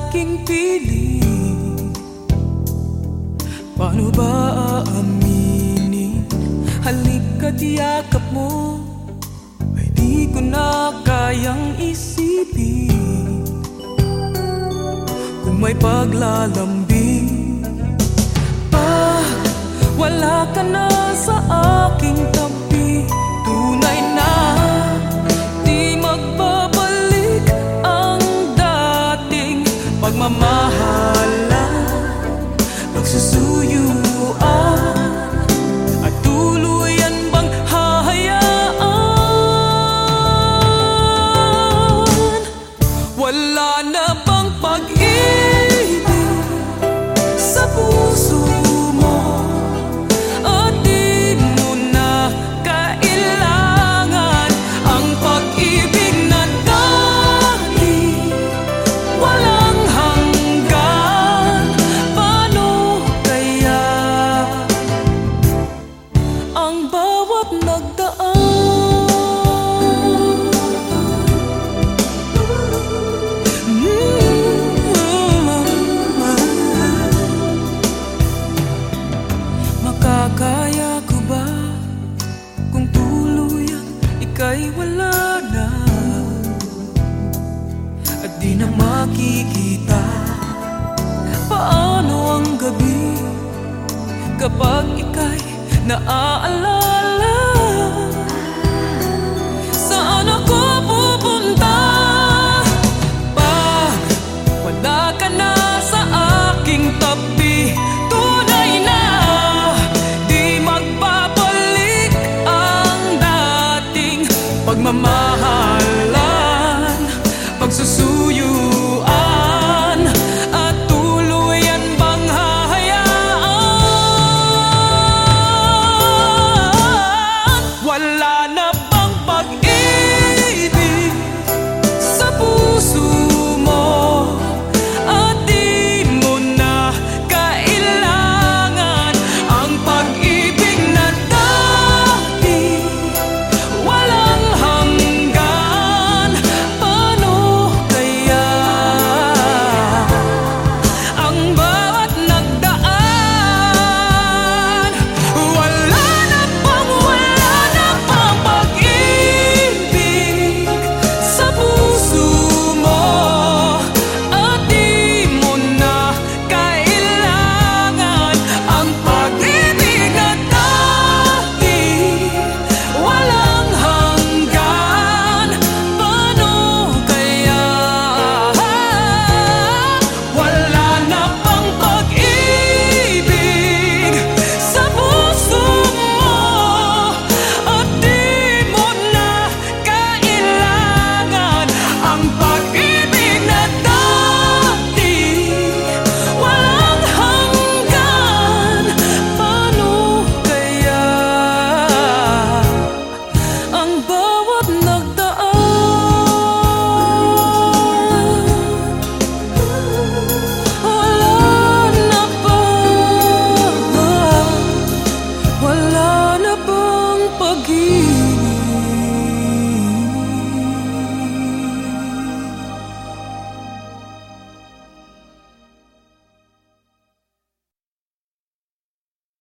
aking piling. Paano ba aaminin? Halika't yakap mo. Ay di ko na kayang isipin. Kung may paglalambing Pag wala ka na sa aking tabi kapag ika'y naaalala. Saan ako pupunta? Pag wala ka na sa aking tabi. Tunay na di magbabalik ang dating pagmamahalan. Pagsusulit